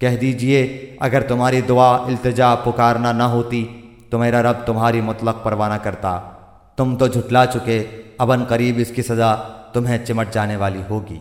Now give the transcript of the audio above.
کہہ دیجیے، اگر تمہاری دعا التجا پکارنا نہ ہوتی، تو میرا رب تمہاری مطلق پروانہ کرتا۔ تم تو جھٹلا چکے ابن قریب اس کی سزا تمہیں چمٹ جانے والی ہوگی۔